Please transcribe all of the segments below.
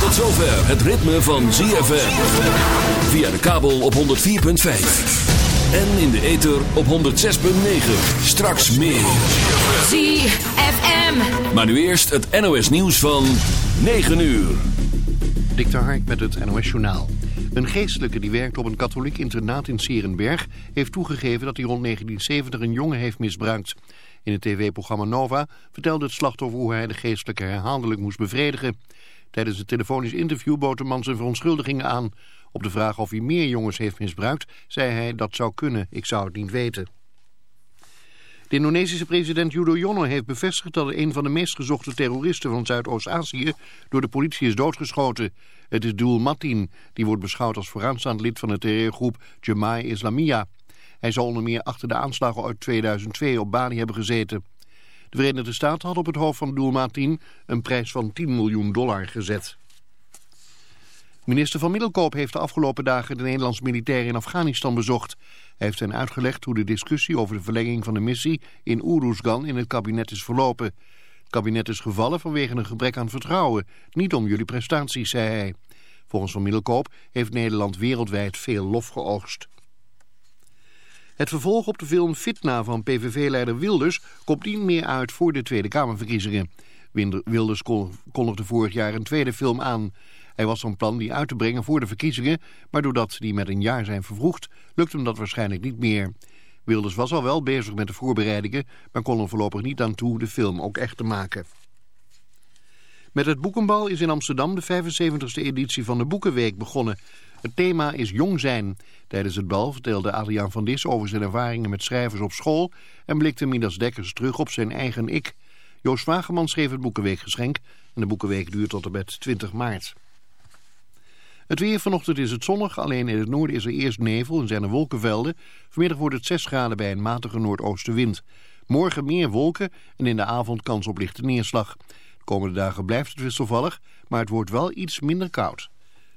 Tot zover het ritme van ZFM. Via de kabel op 104.5. En in de ether op 106.9. Straks meer. ZFM. Maar nu eerst het NOS nieuws van 9 uur. Dikter Hark met het NOS Journaal. Een geestelijke die werkt op een katholiek internaat in Serenberg... heeft toegegeven dat hij rond 1970 een jongen heeft misbruikt. In het tv-programma Nova vertelde het slachtoffer hoe hij de geestelijke herhaaldelijk moest bevredigen. Tijdens het telefonisch interview bood de man zijn verontschuldigingen aan. Op de vraag of hij meer jongens heeft misbruikt, zei hij dat zou kunnen, ik zou het niet weten. De Indonesische president Yudhoyono heeft bevestigd dat een van de meest gezochte terroristen van Zuidoost-Azië door de politie is doodgeschoten. Het is Doel Matin, die wordt beschouwd als vooraanstaand lid van de terreurgroep Jemaah Islamiyah. Hij zal onder meer achter de aanslagen uit 2002 op Bali hebben gezeten. De Verenigde Staten had op het hoofd van Doel Matin een prijs van 10 miljoen dollar gezet. Minister van Middelkoop heeft de afgelopen dagen de Nederlandse militairen in Afghanistan bezocht. Hij heeft hen uitgelegd hoe de discussie over de verlenging van de missie in Oeruzgan in het kabinet is verlopen. Het kabinet is gevallen vanwege een gebrek aan vertrouwen, niet om jullie prestaties, zei hij. Volgens Van Middelkoop heeft Nederland wereldwijd veel lof geoogst. Het vervolg op de film Fitna van PVV-leider Wilders komt niet meer uit voor de Tweede Kamerverkiezingen. Wilders kon- kondigde vorig jaar een tweede film aan. Hij was van plan die uit te brengen voor de verkiezingen, maar doordat die met een jaar zijn vervroegd, lukt hem dat waarschijnlijk niet meer. Wilders was al wel bezig met de voorbereidingen, maar kon er voorlopig niet aan toe de film ook echt te maken. Met het Boekenbal is in Amsterdam de 75e editie van de Boekenweek begonnen. Het thema is jong zijn. Tijdens het bal vertelde Adriaan van Dis over zijn ervaringen met schrijvers op school... en blikte Midas Dekkers terug op zijn eigen ik. Joost Wageman schreef het Boekenweekgeschenk... en de Boekenweek duurt tot en met 20 maart. Het weer vanochtend is het zonnig, alleen in het noorden is er eerst nevel en zijn er wolkenvelden. Vanmiddag wordt het 6 graden bij een matige noordoostenwind. Morgen meer wolken en in de avond kans op lichte neerslag. De komende dagen blijft het wisselvallig, maar het wordt wel iets minder koud.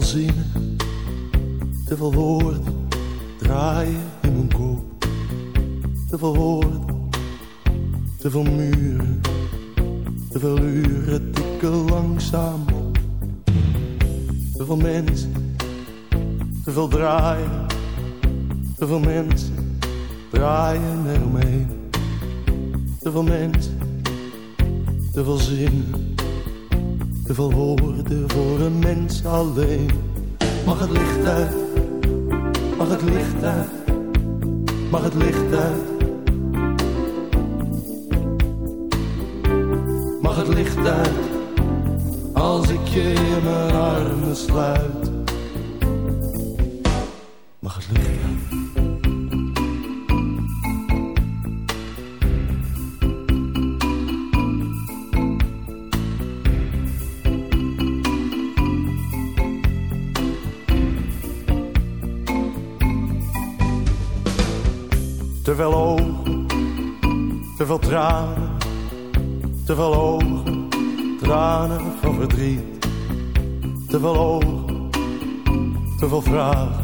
veel zinnen, te veel woorden draaien in mijn kop. Te veel Maar het wel. Te veel ogen, te veel tranen, te veel ogen, tranen van verdriet. Te veel ogen, te veel vragen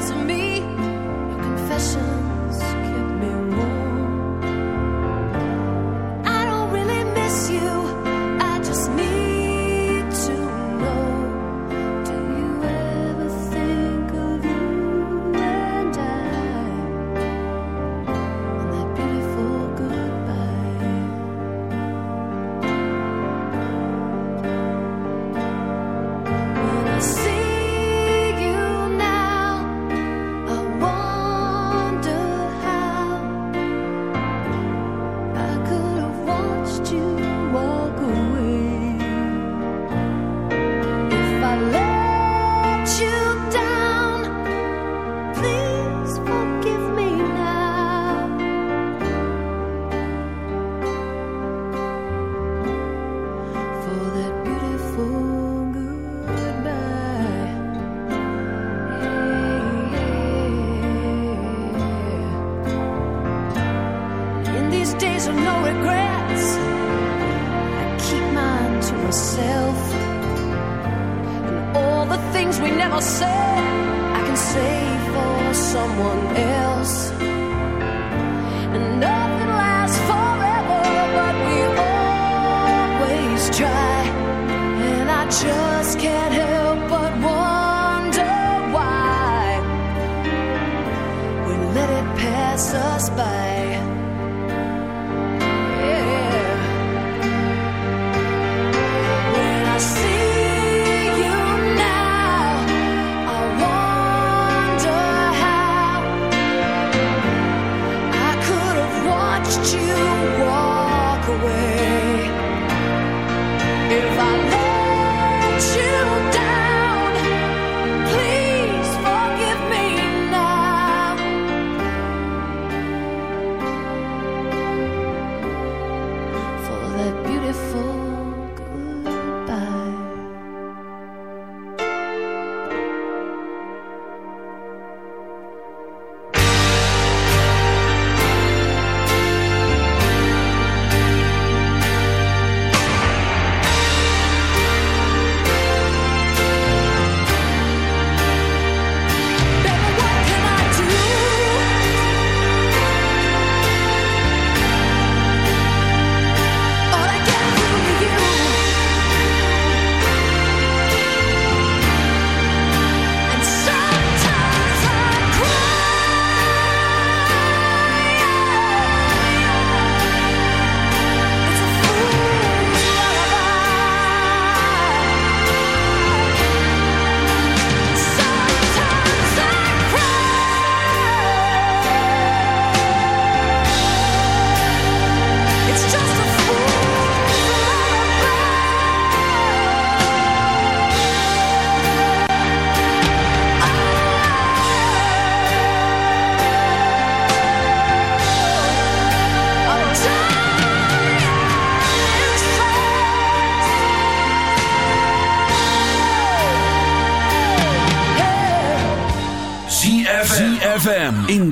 mess of me.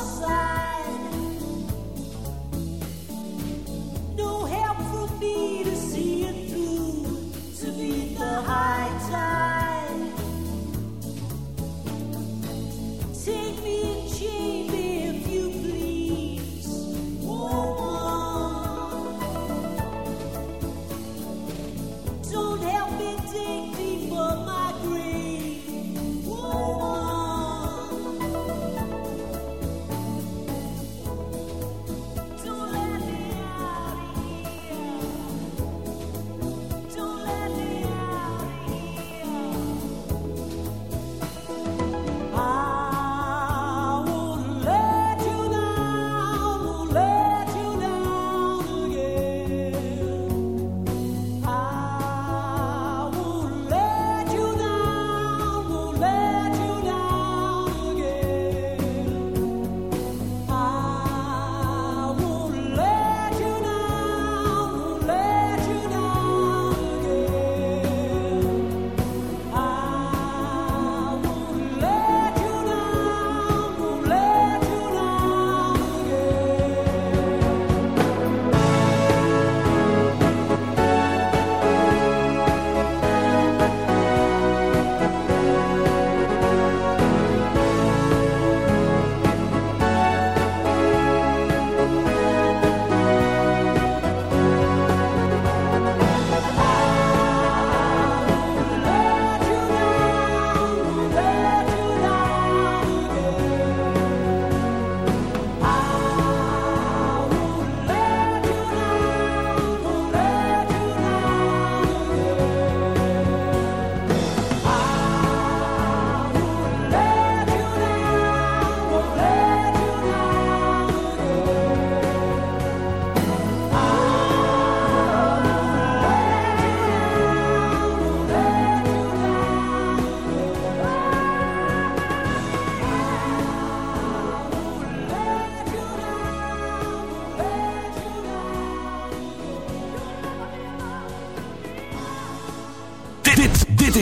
nossa